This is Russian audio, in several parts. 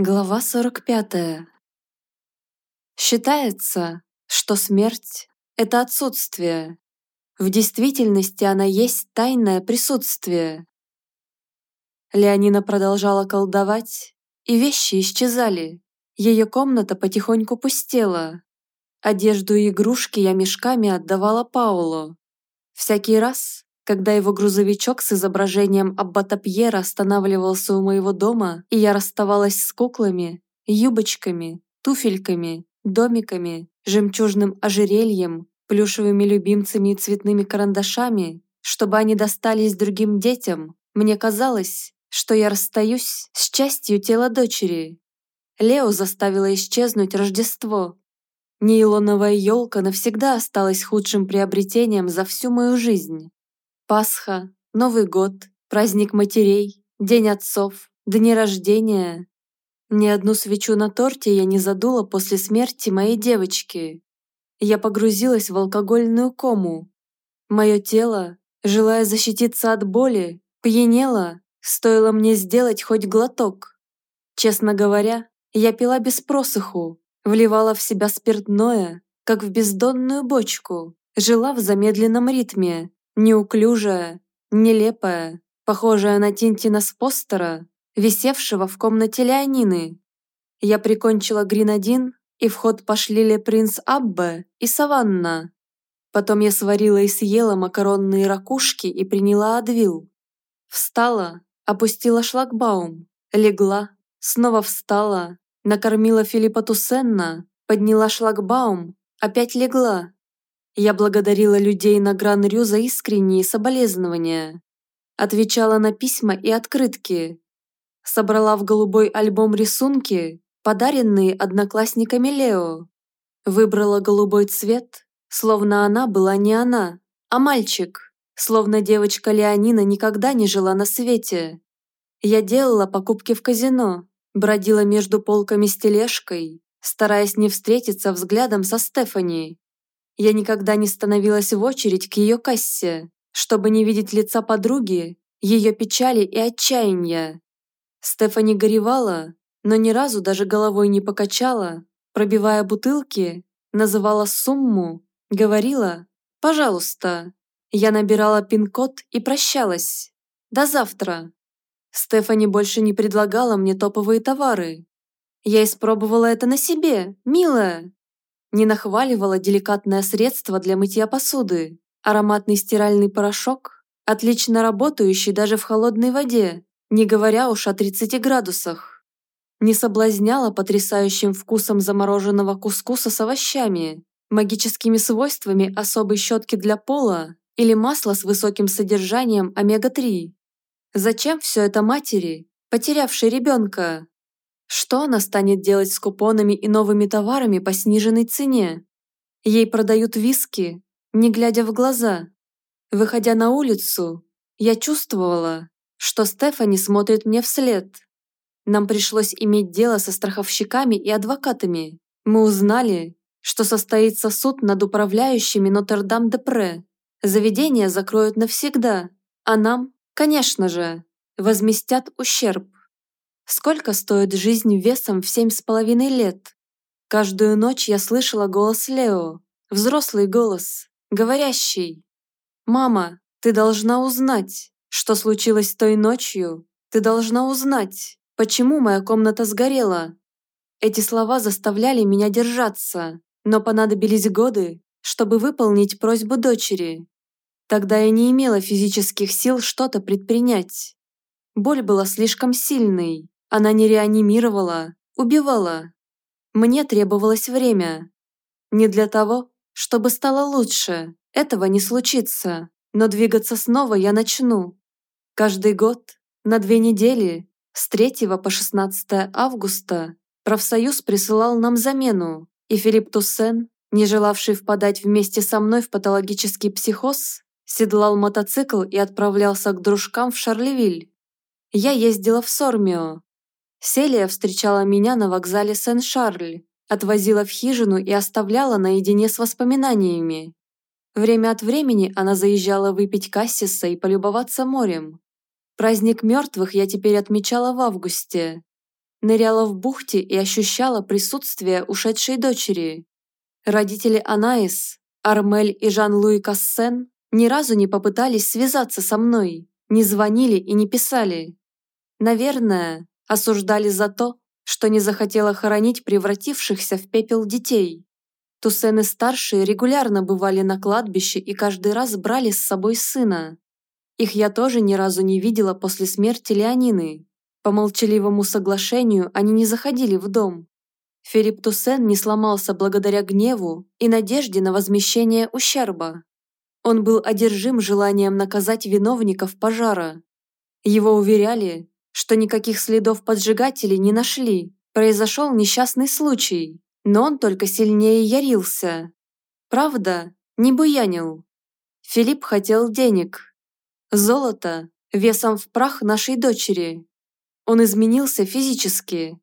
Глава 45. Считается, что смерть – это отсутствие. В действительности она есть тайное присутствие. Леонина продолжала колдовать, и вещи исчезали. Ее комната потихоньку пустела. Одежду и игрушки я мешками отдавала Паулу. Всякий раз, когда его грузовичок с изображением Аббата Пьера останавливался у моего дома, и я расставалась с куклами, юбочками, туфельками, домиками, жемчужным ожерельем, плюшевыми любимцами и цветными карандашами, чтобы они достались другим детям, мне казалось, что я расстаюсь с частью тела дочери. Лео заставила исчезнуть Рождество. Нейлоновая елка навсегда осталась худшим приобретением за всю мою жизнь. Пасха, Новый год, праздник матерей, День отцов, дни рождения. Ни одну свечу на торте я не задула после смерти моей девочки. Я погрузилась в алкогольную кому. Мое тело, желая защититься от боли, пьянело, стоило мне сделать хоть глоток. Честно говоря, я пила без просыху, вливала в себя спиртное, как в бездонную бочку, жила в замедленном ритме, Неуклюжая, нелепая, похожая на Тинтина с постера, висевшего в комнате Леонины. Я прикончила гренадин, и в ход пошли Принц Аббе и Саванна. Потом я сварила и съела макаронные ракушки и приняла адвил. Встала, опустила шлагбаум, легла, снова встала, накормила Филиппа Туссенна, подняла шлагбаум, опять легла. Я благодарила людей на Гран-Рю за искренние соболезнования. Отвечала на письма и открытки. Собрала в голубой альбом рисунки, подаренные одноклассниками Лео. Выбрала голубой цвет, словно она была не она, а мальчик, словно девочка Леонина никогда не жила на свете. Я делала покупки в казино, бродила между полками с тележкой, стараясь не встретиться взглядом со Стефани. Я никогда не становилась в очередь к ее кассе, чтобы не видеть лица подруги, ее печали и отчаяния. Стефани горевала, но ни разу даже головой не покачала, пробивая бутылки, называла сумму, говорила «пожалуйста». Я набирала пин-код и прощалась. До завтра. Стефани больше не предлагала мне топовые товары. Я испробовала это на себе, милая не нахваливала деликатное средство для мытья посуды, ароматный стиральный порошок, отлично работающий даже в холодной воде, не говоря уж о 30 градусах. Не соблазняла потрясающим вкусом замороженного кускуса с овощами, магическими свойствами особой щетки для пола или масла с высоким содержанием омега-3. Зачем все это матери, потерявшей ребенка? Что она станет делать с купонами и новыми товарами по сниженной цене? Ей продают виски, не глядя в глаза. Выходя на улицу, я чувствовала, что Стефани смотрит мне вслед. Нам пришлось иметь дело со страховщиками и адвокатами. Мы узнали, что состоится суд над управляющими Нотр-Дам-де-Пре. Заведение закроют навсегда, а нам, конечно же, возместят ущерб. Сколько стоит жизнь весом в семь с половиной лет? Каждую ночь я слышала голос Лео, взрослый голос, говорящий. «Мама, ты должна узнать, что случилось той ночью. Ты должна узнать, почему моя комната сгорела». Эти слова заставляли меня держаться, но понадобились годы, чтобы выполнить просьбу дочери. Тогда я не имела физических сил что-то предпринять. Боль была слишком сильной, она не реанимировала, убивала. Мне требовалось время. Не для того, чтобы стало лучше. Этого не случится. Но двигаться снова я начну. Каждый год, на две недели, с 3 по 16 августа, профсоюз присылал нам замену, и Филипп Туссен, не желавший впадать вместе со мной в патологический психоз, седлал мотоцикл и отправлялся к дружкам в Шарлевиль. Я ездила в Сормио, Селия встречала меня на вокзале Сен-Шарль, отвозила в хижину и оставляла наедине с воспоминаниями. Время от времени она заезжала выпить кассиса и полюбоваться морем. Праздник мертвых я теперь отмечала в августе. ныряла в бухте и ощущала присутствие ушедшей дочери. Родители Анаис, Армель и Жан-Луи Кассен ни разу не попытались связаться со мной, не звонили и не писали. Наверное, осуждали за то, что не захотела хоронить превратившихся в пепел детей. Тусены-старшие регулярно бывали на кладбище и каждый раз брали с собой сына. Их я тоже ни разу не видела после смерти Леонины. По молчаливому соглашению они не заходили в дом. Филипп Туссен не сломался благодаря гневу и надежде на возмещение ущерба. Он был одержим желанием наказать виновников пожара. Его уверяли, что никаких следов поджигателей не нашли, произошел несчастный случай, но он только сильнее ярился. Правда, не буянил. Филипп хотел денег. Золото весом в прах нашей дочери. Он изменился физически.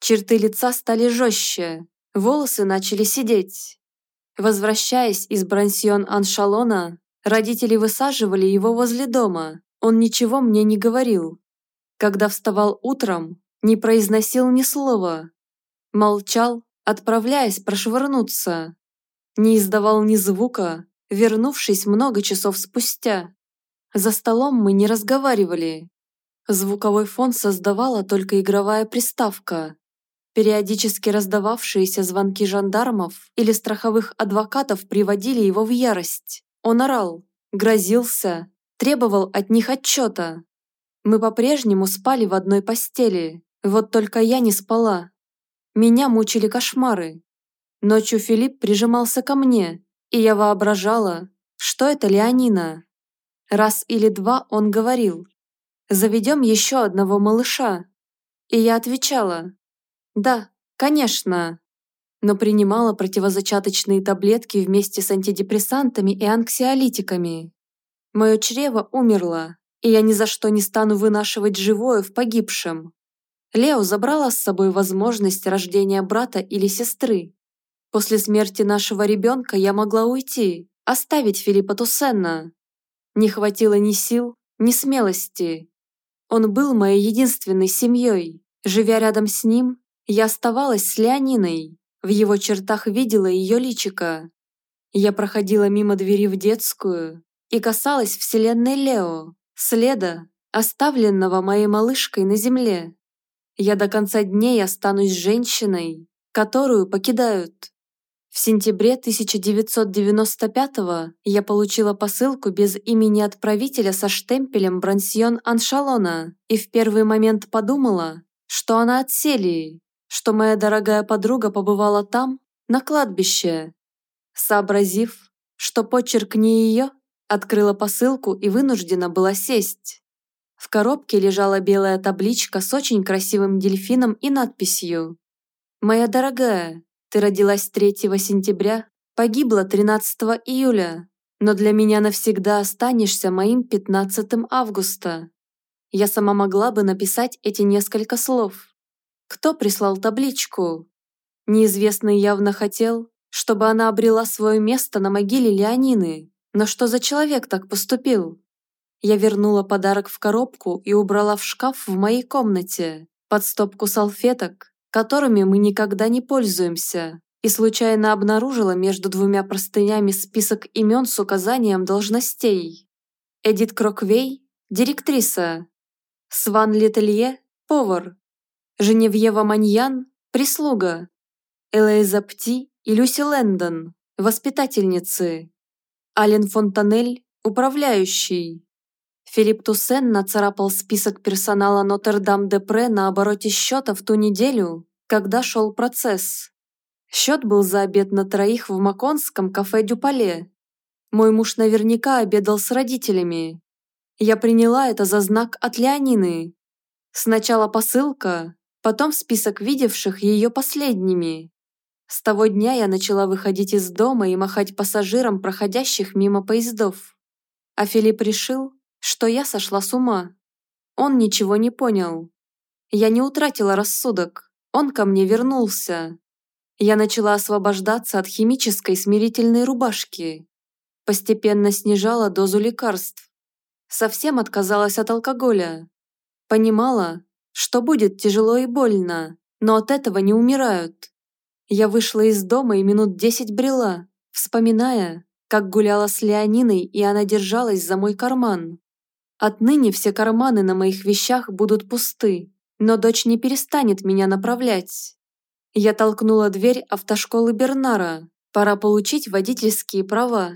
Черты лица стали жестче, волосы начали сидеть. Возвращаясь из Брансьон-Аншалона, родители высаживали его возле дома. Он ничего мне не говорил. Когда вставал утром, не произносил ни слова. Молчал, отправляясь прошвырнуться. Не издавал ни звука, вернувшись много часов спустя. За столом мы не разговаривали. Звуковой фон создавала только игровая приставка. Периодически раздававшиеся звонки жандармов или страховых адвокатов приводили его в ярость. Он орал, грозился, требовал от них отчета. Мы по-прежнему спали в одной постели, вот только я не спала. Меня мучили кошмары. Ночью Филипп прижимался ко мне, и я воображала, что это Леонина. Раз или два он говорил, «Заведем еще одного малыша». И я отвечала, «Да, конечно», но принимала противозачаточные таблетки вместе с антидепрессантами и анксиолитиками. Мое чрево умерло, и я ни за что не стану вынашивать живое в погибшем. Лео забрала с собой возможность рождения брата или сестры. После смерти нашего ребенка я могла уйти, оставить Филиппа Туссенна. Не хватило ни сил, ни смелости. Он был моей единственной семьей. Живя рядом с ним, я оставалась с Леониной. В его чертах видела ее личико. Я проходила мимо двери в детскую и касалась вселенной Лео, следа, оставленного моей малышкой на земле. Я до конца дней останусь женщиной, которую покидают. В сентябре 1995 я получила посылку без имени отправителя со штемпелем Брансьон Аншалона и в первый момент подумала, что она от Селии, что моя дорогая подруга побывала там, на кладбище. Сообразив, что почерк не ее, открыла посылку и вынуждена была сесть. В коробке лежала белая табличка с очень красивым дельфином и надписью «Моя дорогая, ты родилась 3 сентября, погибла 13 июля, но для меня навсегда останешься моим 15 августа». Я сама могла бы написать эти несколько слов. Кто прислал табличку? Неизвестный явно хотел, чтобы она обрела свое место на могиле Леонины. Но что за человек так поступил? Я вернула подарок в коробку и убрала в шкаф в моей комнате, под стопку салфеток, которыми мы никогда не пользуемся, и случайно обнаружила между двумя простынями список имен с указанием должностей. Эдит Кроквей – директриса. Сван Летелье – повар. Женевьева Маньян – прислуга. Элейза Пти и Люси Лэндон – воспитательницы. Ален Фонтанель – управляющий. Филипп Туссен нацарапал список персонала Нотр-Дам-де-Пре на обороте счета в ту неделю, когда шел процесс. Счет был за обед на троих в Маконском кафе Дюпале. Мой муж наверняка обедал с родителями. Я приняла это за знак от Леонины. Сначала посылка, потом список видевших ее последними. С того дня я начала выходить из дома и махать пассажирам, проходящих мимо поездов. А Филипп решил, что я сошла с ума. Он ничего не понял. Я не утратила рассудок. Он ко мне вернулся. Я начала освобождаться от химической смирительной рубашки. Постепенно снижала дозу лекарств. Совсем отказалась от алкоголя. Понимала, что будет тяжело и больно, но от этого не умирают. Я вышла из дома и минут десять брела, вспоминая, как гуляла с Леониной, и она держалась за мой карман. Отныне все карманы на моих вещах будут пусты, но дочь не перестанет меня направлять. Я толкнула дверь автошколы Бернара. Пора получить водительские права.